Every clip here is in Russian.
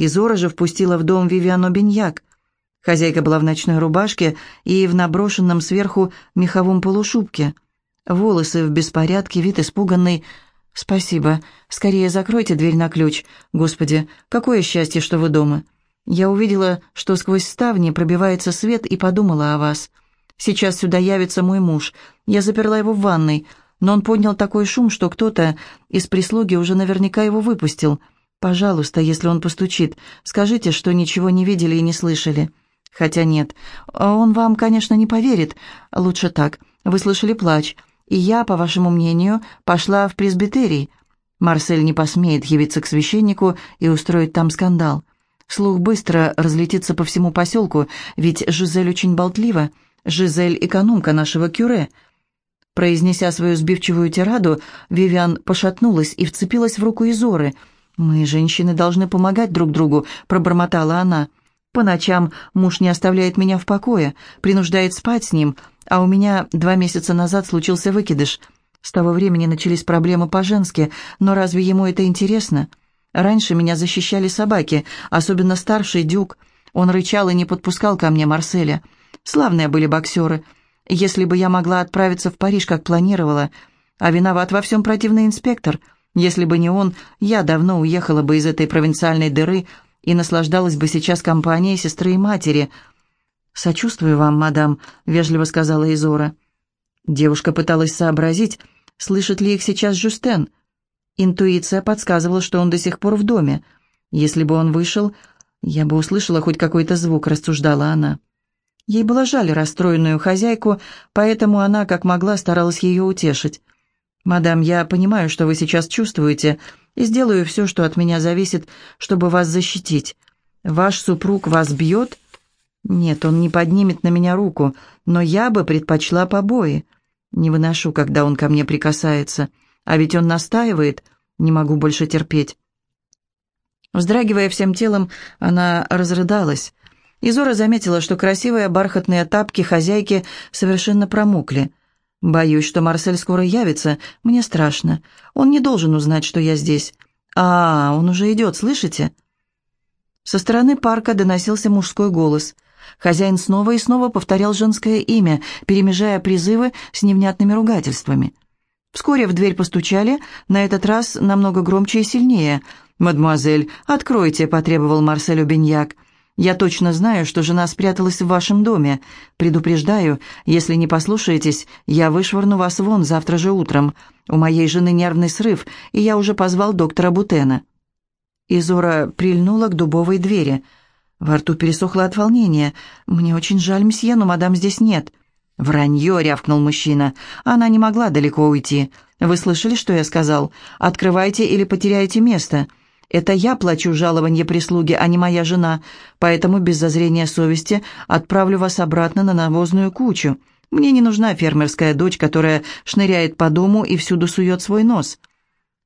Изора же впустила в дом Вивиану Беньяк. Хозяйка была в ночной рубашке и в наброшенном сверху меховом полушубке. Волосы в беспорядке, вид испуганный. «Спасибо. Скорее закройте дверь на ключ. Господи, какое счастье, что вы дома!» Я увидела, что сквозь ставни пробивается свет и подумала о вас. Сейчас сюда явится мой муж. Я заперла его в ванной, но он поднял такой шум, что кто-то из прислуги уже наверняка его выпустил. Пожалуйста, если он постучит, скажите, что ничего не видели и не слышали. Хотя нет, он вам, конечно, не поверит. Лучше так. Вы слышали плач, и я, по вашему мнению, пошла в пресбитерий. Марсель не посмеет явиться к священнику и устроить там скандал. Слух быстро разлетится по всему поселку, ведь Жизель очень болтлива. Жизель — экономка нашего кюре. Произнеся свою сбивчивую тираду, Вивиан пошатнулась и вцепилась в руку Изоры. «Мы, женщины, должны помогать друг другу», — пробормотала она. «По ночам муж не оставляет меня в покое, принуждает спать с ним, а у меня два месяца назад случился выкидыш. С того времени начались проблемы по-женски, но разве ему это интересно?» Раньше меня защищали собаки, особенно старший Дюк. Он рычал и не подпускал ко мне Марселя. Славные были боксеры. Если бы я могла отправиться в Париж, как планировала. А виноват во всем противный инспектор. Если бы не он, я давно уехала бы из этой провинциальной дыры и наслаждалась бы сейчас компанией сестры и матери. «Сочувствую вам, мадам», — вежливо сказала Изора. Девушка пыталась сообразить, слышит ли их сейчас Жюстен — Интуиция подсказывала, что он до сих пор в доме. Если бы он вышел, я бы услышала хоть какой-то звук, рассуждала она. Ей было жаль расстроенную хозяйку, поэтому она, как могла, старалась ее утешить. «Мадам, я понимаю, что вы сейчас чувствуете, и сделаю все, что от меня зависит, чтобы вас защитить. Ваш супруг вас бьет?» «Нет, он не поднимет на меня руку, но я бы предпочла побои. Не выношу, когда он ко мне прикасается. А ведь он настаивает, не могу больше терпеть. Вздрагивая всем телом, она разрыдалась. Изора заметила, что красивые бархатные тапки хозяйки совершенно промокли. «Боюсь, что Марсель скоро явится. Мне страшно. Он не должен узнать, что я здесь. А, он уже идет, слышите?» Со стороны парка доносился мужской голос. Хозяин снова и снова повторял женское имя, перемежая призывы с невнятными ругательствами. Вскоре в дверь постучали, на этот раз намного громче и сильнее. «Мадемуазель, откройте», — потребовал Марсель Беньяк. «Я точно знаю, что жена спряталась в вашем доме. Предупреждаю, если не послушаетесь, я вышвырну вас вон завтра же утром. У моей жены нервный срыв, и я уже позвал доктора Бутена». Изора прильнула к дубовой двери. Во рту пересохло от волнения. «Мне очень жаль, мсье, но мадам здесь нет». «Вранье!» — рявкнул мужчина. «Она не могла далеко уйти. Вы слышали, что я сказал? Открывайте или потеряете место. Это я плачу жалование прислуги, а не моя жена, поэтому без зазрения совести отправлю вас обратно на навозную кучу. Мне не нужна фермерская дочь, которая шныряет по дому и всюду сует свой нос».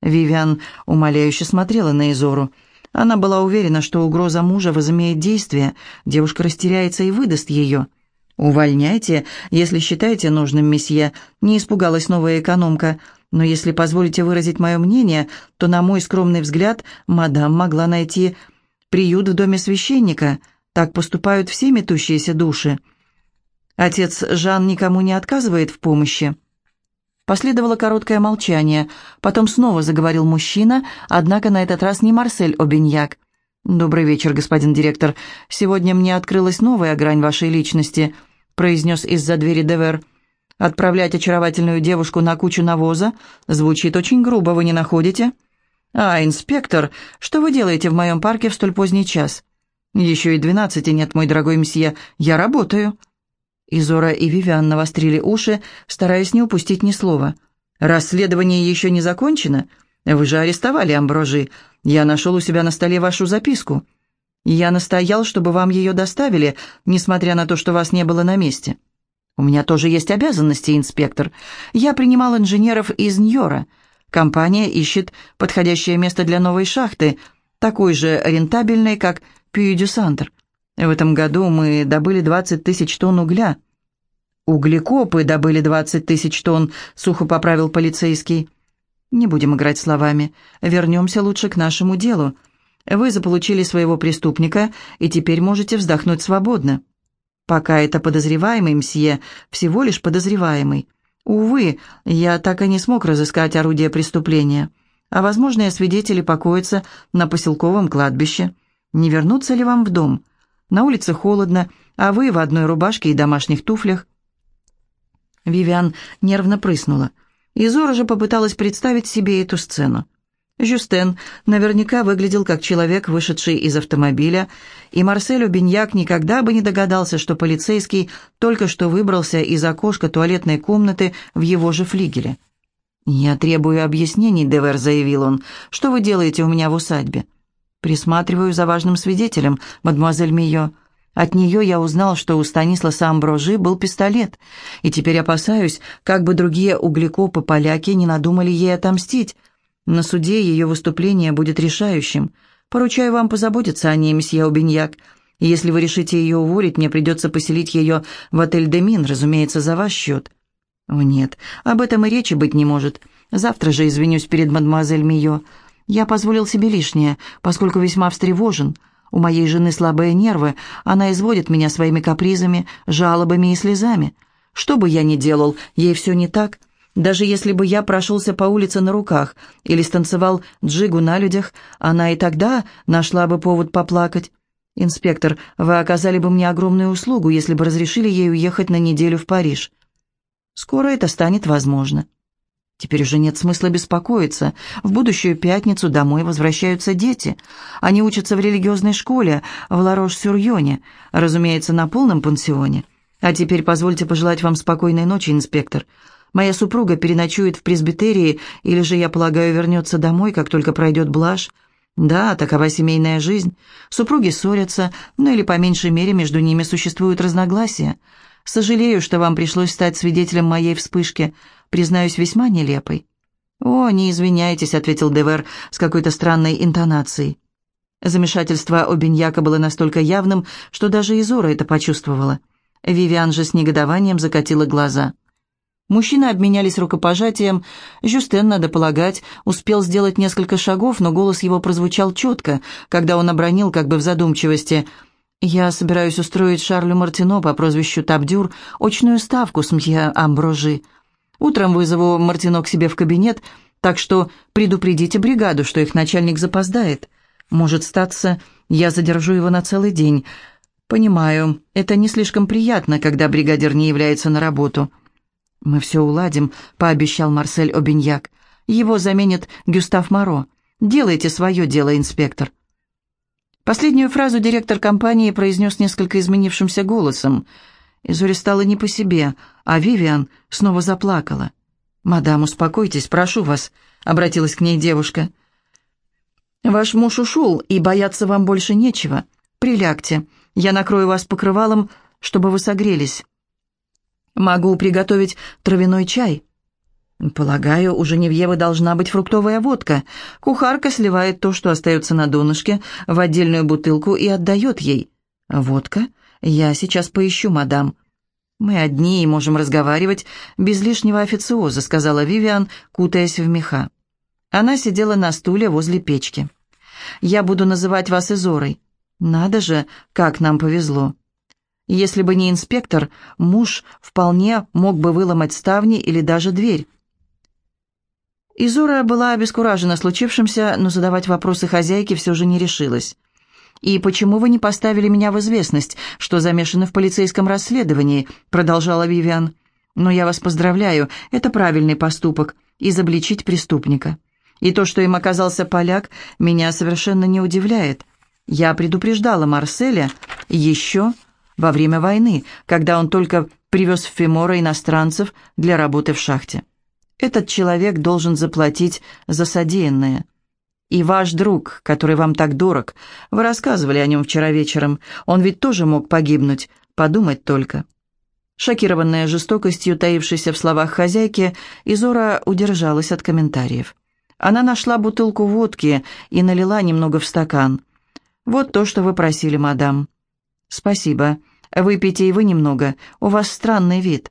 Вивиан умоляюще смотрела на Изору. Она была уверена, что угроза мужа возымеет действие, девушка растеряется и выдаст ее. «Увольняйте, если считаете нужным, месье», — не испугалась новая экономка. «Но если позволите выразить мое мнение, то, на мой скромный взгляд, мадам могла найти приют в доме священника. Так поступают все метущиеся души. Отец Жан никому не отказывает в помощи». Последовало короткое молчание. Потом снова заговорил мужчина, однако на этот раз не Марсель Обиньяк. «Добрый вечер, господин директор. Сегодня мне открылась новая грань вашей личности», — произнес из-за двери Девер. «Отправлять очаровательную девушку на кучу навоза звучит очень грубо, вы не находите?» «А, инспектор, что вы делаете в моем парке в столь поздний час?» «Еще и двенадцати нет, мой дорогой месье. Я работаю». Изора и Вивиан навострили уши, стараясь не упустить ни слова. «Расследование еще не закончено? Вы же арестовали Амброжи. Я нашел у себя на столе вашу записку. Я настоял, чтобы вам ее доставили, несмотря на то, что вас не было на месте. У меня тоже есть обязанности, инспектор. Я принимал инженеров из Ньора. Компания ищет подходящее место для новой шахты, такой же рентабельной, как Пью-дю-Сантр. В этом году мы добыли 20 тысяч тонн угля. Углекопы добыли 20 тысяч тонн, сухо поправил полицейский. Не будем играть словами. Вернемся лучше к нашему делу. Вы заполучили своего преступника и теперь можете вздохнуть свободно. Пока это подозреваемый, мсье, всего лишь подозреваемый. Увы, я так и не смог разыскать орудие преступления. А возможные свидетели покоятся на поселковом кладбище. Не вернуться ли вам в дом? На улице холодно, а вы в одной рубашке и домашних туфлях. Вивиан нервно прыснула. Изора же попыталась представить себе эту сцену. Жюстен наверняка выглядел как человек, вышедший из автомобиля, и Марсель Беньяк никогда бы не догадался, что полицейский только что выбрался из окошка туалетной комнаты в его же флигеле. «Я требую объяснений», — Девер заявил он. «Что вы делаете у меня в усадьбе?» «Присматриваю за важным свидетелем, мадемуазель Мио. От нее я узнал, что у Станисласа Амброжи был пистолет, и теперь опасаюсь, как бы другие углекопы-поляки не надумали ей отомстить». На суде ее выступление будет решающим. Поручаю вам позаботиться о ней, месье Убиньяк. Если вы решите ее уволить, мне придется поселить ее в отель «Демин», разумеется, за ваш счет». «О, нет, об этом и речи быть не может. Завтра же извинюсь перед мадемуазель Мио. Я позволил себе лишнее, поскольку весьма встревожен. У моей жены слабые нервы, она изводит меня своими капризами, жалобами и слезами. Что бы я ни делал, ей все не так». Даже если бы я прошелся по улице на руках или станцевал джигу на людях, она и тогда нашла бы повод поплакать. «Инспектор, вы оказали бы мне огромную услугу, если бы разрешили ей уехать на неделю в Париж. Скоро это станет возможно». Теперь уже нет смысла беспокоиться. В будущую пятницу домой возвращаются дети. Они учатся в религиозной школе в Ларош-Сюрьоне, разумеется, на полном пансионе. А теперь позвольте пожелать вам спокойной ночи, инспектор. Моя супруга переночует в пресбитерии, или же, я полагаю, вернется домой, как только пройдет блажь. Да, такова семейная жизнь. Супруги ссорятся, но или по меньшей мере между ними существуют разногласия. Сожалею, что вам пришлось стать свидетелем моей вспышки. Признаюсь, весьма нелепой». «О, не извиняйтесь», — ответил Девер с какой-то странной интонацией. Замешательство Обиньяка было настолько явным, что даже Изора это почувствовала. Вивиан же с негодованием закатила глаза. Мужчины обменялись рукопожатием. Жюстен, надо полагать, успел сделать несколько шагов, но голос его прозвучал четко, когда он обронил, как бы в задумчивости. «Я собираюсь устроить Шарлю Мартино по прозвищу Табдюр очную ставку с мсье Амброжи. Утром вызову Мартино к себе в кабинет, так что предупредите бригаду, что их начальник запоздает. Может статься, я задержу его на целый день. Понимаю, это не слишком приятно, когда бригадир не является на работу». «Мы все уладим», — пообещал Марсель Обиньяк. «Его заменит Гюстав Моро. Делайте свое дело, инспектор». Последнюю фразу директор компании произнес несколько изменившимся голосом. Изоре стало не по себе, а Вивиан снова заплакала. «Мадам, успокойтесь, прошу вас», — обратилась к ней девушка. «Ваш муж ушел, и бояться вам больше нечего. Прилягте, я накрою вас покрывалом, чтобы вы согрелись». Могу приготовить травяной чай. Полагаю, у Женевьевы должна быть фруктовая водка. Кухарка сливает то, что остается на донышке, в отдельную бутылку и отдает ей. Водка? Я сейчас поищу, мадам. Мы одни и можем разговаривать без лишнего официоза, сказала Вивиан, кутаясь в меха. Она сидела на стуле возле печки. Я буду называть вас Изорой. Надо же, как нам повезло. Если бы не инспектор, муж вполне мог бы выломать ставни или даже дверь. Изора была обескуражена случившимся, но задавать вопросы хозяйке все же не решилась. «И почему вы не поставили меня в известность, что замешаны в полицейском расследовании?» продолжала Вивиан. «Но я вас поздравляю, это правильный поступок – изобличить преступника. И то, что им оказался поляк, меня совершенно не удивляет. Я предупреждала Марселя еще во время войны, когда он только привез в Фимора иностранцев для работы в шахте. Этот человек должен заплатить за содеянное. И ваш друг, который вам так дорог, вы рассказывали о нем вчера вечером, он ведь тоже мог погибнуть, подумать только. Шокированная жестокостью, таившейся в словах хозяйки, Изора удержалась от комментариев. Она нашла бутылку водки и налила немного в стакан. «Вот то, что вы просили, мадам. «Спасибо. Выпейте и вы немного. У вас странный вид».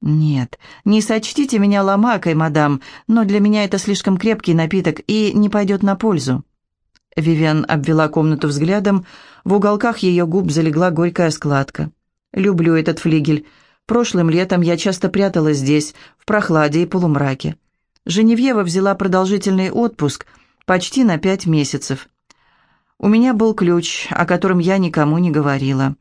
«Нет, не сочтите меня ломакой, мадам, но для меня это слишком крепкий напиток и не пойдет на пользу». Вивиан обвела комнату взглядом, в уголках ее губ залегла горькая складка. «Люблю этот флигель. Прошлым летом я часто пряталась здесь, в прохладе и полумраке. Женевьева взяла продолжительный отпуск, почти на пять месяцев. У меня был ключ, о котором я никому не говорила,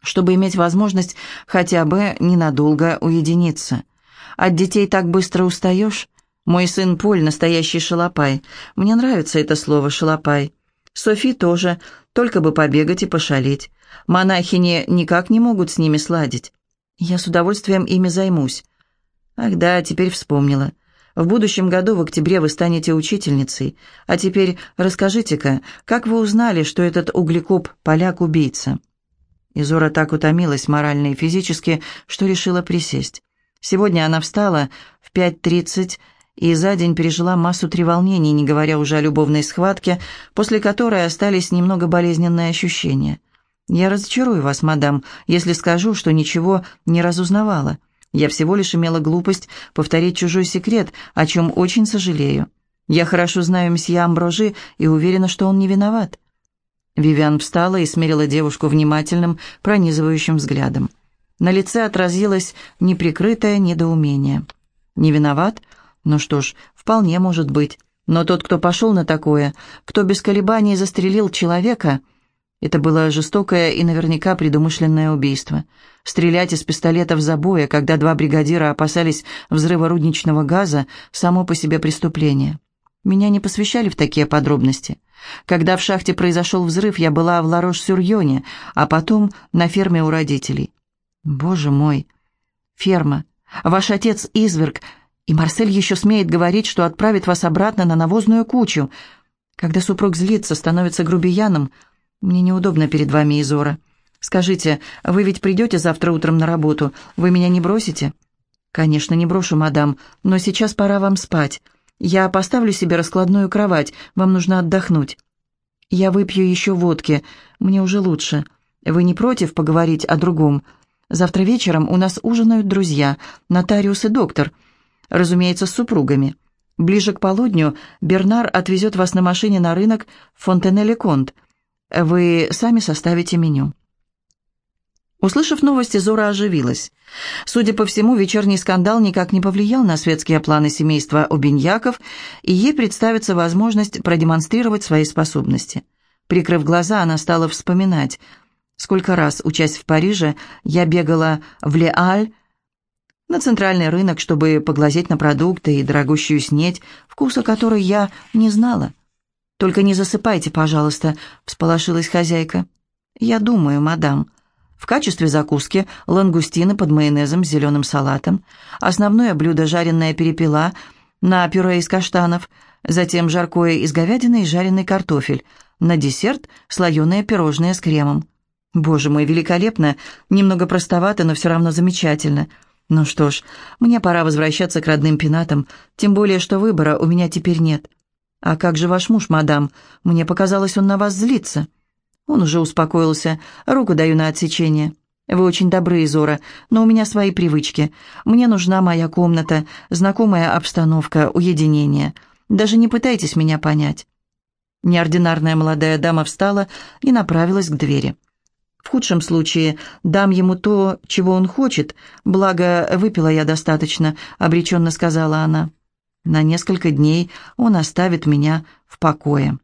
чтобы иметь возможность хотя бы ненадолго уединиться. От детей так быстро устаешь. Мой сын Поль – настоящий шалопай. Мне нравится это слово «шалопай». Софи тоже, только бы побегать и пошалить. Монахини никак не могут с ними сладить. Я с удовольствием ими займусь. Ах да, теперь вспомнила. В будущем году в октябре вы станете учительницей. А теперь расскажите-ка, как вы узнали, что этот углекоп – поляк-убийца?» Изора так утомилась морально и физически, что решила присесть. Сегодня она встала в 5.30 и за день пережила массу треволнений, не говоря уже о любовной схватке, после которой остались немного болезненные ощущения. «Я разочарую вас, мадам, если скажу, что ничего не разузнавала. Я всего лишь имела глупость повторить чужой секрет, о чем очень сожалею. Я хорошо знаю месье Амброжи и уверена, что он не виноват». Вивиан встала и смерила девушку внимательным, пронизывающим взглядом. На лице отразилось неприкрытое недоумение. «Не виноват? Ну что ж, вполне может быть. Но тот, кто пошел на такое, кто без колебаний застрелил человека...» Это было жестокое и наверняка предумышленное убийство. Стрелять из пистолетов забоя, когда два бригадира опасались взрыва рудничного газа, само по себе преступление. Меня не посвящали в такие подробности. Когда в шахте произошел взрыв, я была в Ларош-Сюрьоне, а потом на ферме у родителей. Боже мой! Ферма. Ваш отец изверг, и Марсель еще смеет говорить, что отправит вас обратно на навозную кучу. Когда супруг злится, становится грубияном – мне неудобно перед вами, Изора. Скажите, вы ведь придете завтра утром на работу? Вы меня не бросите?» «Конечно, не брошу, мадам, но сейчас пора вам спать. Я поставлю себе раскладную кровать, вам нужно отдохнуть. Я выпью еще водки, мне уже лучше. Вы не против поговорить о другом? Завтра вечером у нас ужинают друзья, нотариус и доктор, разумеется, с супругами. Ближе к полудню Бернар отвезет вас на машине на рынок Фонтенеле-Конт». Вы сами составите меню». Услышав новости, Зора оживилась. Судя по всему, вечерний скандал никак не повлиял на светские планы семейства Обиньяков, и ей представится возможность продемонстрировать свои способности. Прикрыв глаза, она стала вспоминать. Сколько раз, учась в Париже, я бегала в Леаль, на центральный рынок, чтобы поглазеть на продукты и дорогущую снеть, вкуса которой я не знала. «Только не засыпайте, пожалуйста», — всполошилась хозяйка. «Я думаю, мадам». В качестве закуски лангустины под майонезом с зеленым салатом, основное блюдо жареная перепела на пюре из каштанов, затем жаркое из говядины и жареный картофель, на десерт слоеное пирожное с кремом. Боже мой, великолепно, немного простовато, но все равно замечательно. Ну что ж, мне пора возвращаться к родным пенатам, тем более, что выбора у меня теперь нет. «А как же ваш муж, мадам? Мне показалось, он на вас злится». Он уже успокоился. «Руку даю на отсечение». «Вы очень добры, Изора, но у меня свои привычки. Мне нужна моя комната, знакомая обстановка, уединение. Даже не пытайтесь меня понять». Неординарная молодая дама встала и направилась к двери. «В худшем случае дам ему то, чего он хочет, благо выпила я достаточно», — обреченно сказала она. На несколько дней он оставит меня в покое.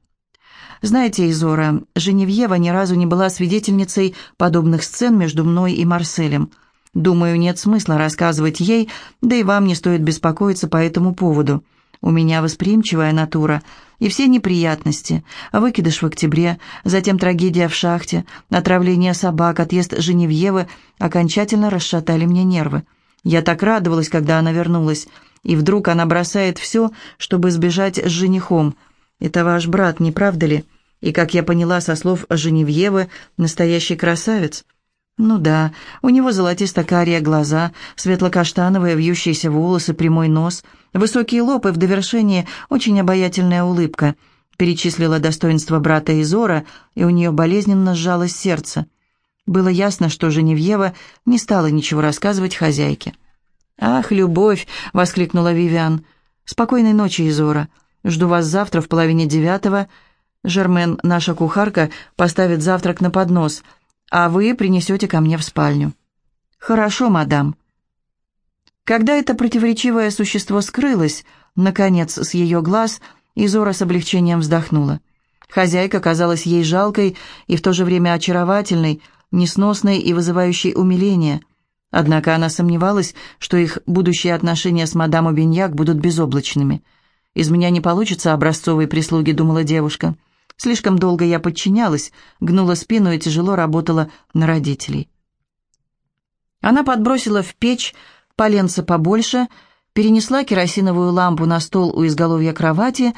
Знаете, Изора, Женевьева ни разу не была свидетельницей подобных сцен между мной и Марселем. Думаю, нет смысла рассказывать ей, да и вам не стоит беспокоиться по этому поводу. У меня восприимчивая натура, и все неприятности, выкидыш в октябре, затем трагедия в шахте, отравление собак, отъезд Женевьевы окончательно расшатали мне нервы. Я так радовалась, когда она вернулась, и вдруг она бросает все, чтобы сбежать с женихом. Это ваш брат, не правда ли? И, как я поняла со слов Женевьевы, настоящий красавец. Ну да, у него золотисто-карие глаза, светло-каштановые вьющиеся волосы, прямой нос, высокие лоб и в довершении очень обаятельная улыбка. Перечислила достоинство брата Изора, и у нее болезненно сжалось сердце. Было ясно, что Женевьева не стала ничего рассказывать хозяйке. «Ах, любовь!» — воскликнула Вивиан. «Спокойной ночи, Изора. Жду вас завтра в половине девятого. Жермен, наша кухарка, поставит завтрак на поднос, а вы принесете ко мне в спальню». «Хорошо, мадам». Когда это противоречивое существо скрылось, наконец, с ее глаз, Изора с облегчением вздохнула. Хозяйка казалась ей жалкой и в то же время очаровательной, несносной и вызывающей умиление. Однако она сомневалась, что их будущие отношения с мадам Обиньяк будут безоблачными. «Из меня не получится образцовой прислуги», — думала девушка. «Слишком долго я подчинялась, гнула спину и тяжело работала на родителей». Она подбросила в печь поленца побольше, перенесла керосиновую лампу на стол у изголовья кровати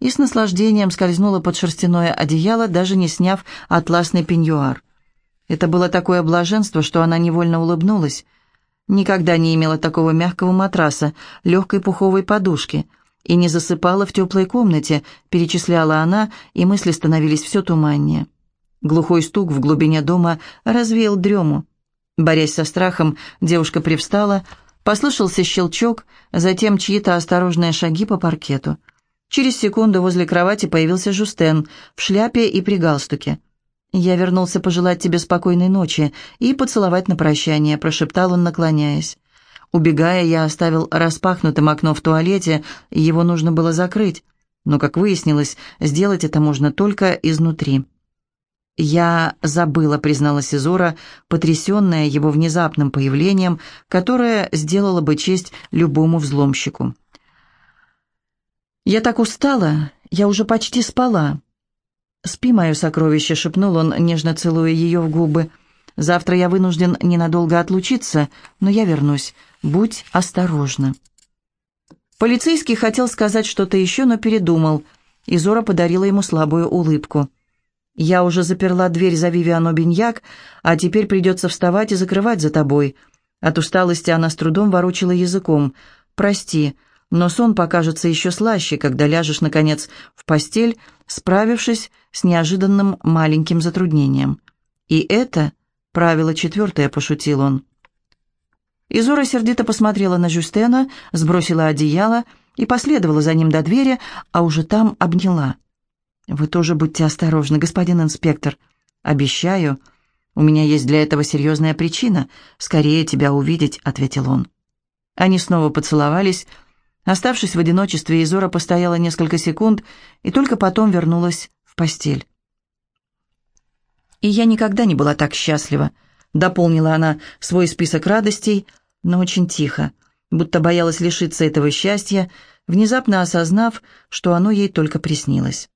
и с наслаждением скользнула под шерстяное одеяло, даже не сняв атласный пеньюар. Это было такое блаженство, что она невольно улыбнулась. Никогда не имела такого мягкого матраса, легкой пуховой подушки и не засыпала в теплой комнате, перечисляла она, и мысли становились все туманнее. Глухой стук в глубине дома развеял дрему. Борясь со страхом, девушка привстала, послышался щелчок, затем чьи-то осторожные шаги по паркету. Через секунду возле кровати появился Жустен в шляпе и при галстуке. «Я вернулся пожелать тебе спокойной ночи и поцеловать на прощание», — прошептал он, наклоняясь. Убегая, я оставил распахнутым окно в туалете, его нужно было закрыть. Но, как выяснилось, сделать это можно только изнутри. «Я забыла», — призналась Изора, потрясенная его внезапным появлением, которое сделало бы честь любому взломщику. «Я так устала, я уже почти спала». «Спи, мое сокровище», — шепнул он, нежно целуя ее в губы. «Завтра я вынужден ненадолго отлучиться, но я вернусь. Будь осторожна». Полицейский хотел сказать что-то еще, но передумал. Изора подарила ему слабую улыбку. Я уже заперла дверь за Вивиано Беньяк, а теперь придется вставать и закрывать за тобой». От усталости она с трудом ворочила языком. «Прости, но сон покажется еще слаще, когда ляжешь, наконец, в постель, справившись с неожиданным маленьким затруднением». «И это правило четвертое», — пошутил он. Изора сердито посмотрела на Жюстена, сбросила одеяло и последовала за ним до двери, а уже там обняла. «Вы тоже будьте осторожны, господин инспектор. Обещаю, у меня есть для этого серьезная причина. Скорее тебя увидеть», — ответил он. Они снова поцеловались. Оставшись в одиночестве, Изора постояла несколько секунд и только потом вернулась в постель. «И я никогда не была так счастлива», — дополнила она свой список радостей, но очень тихо, будто боялась лишиться этого счастья, внезапно осознав, что оно ей только приснилось.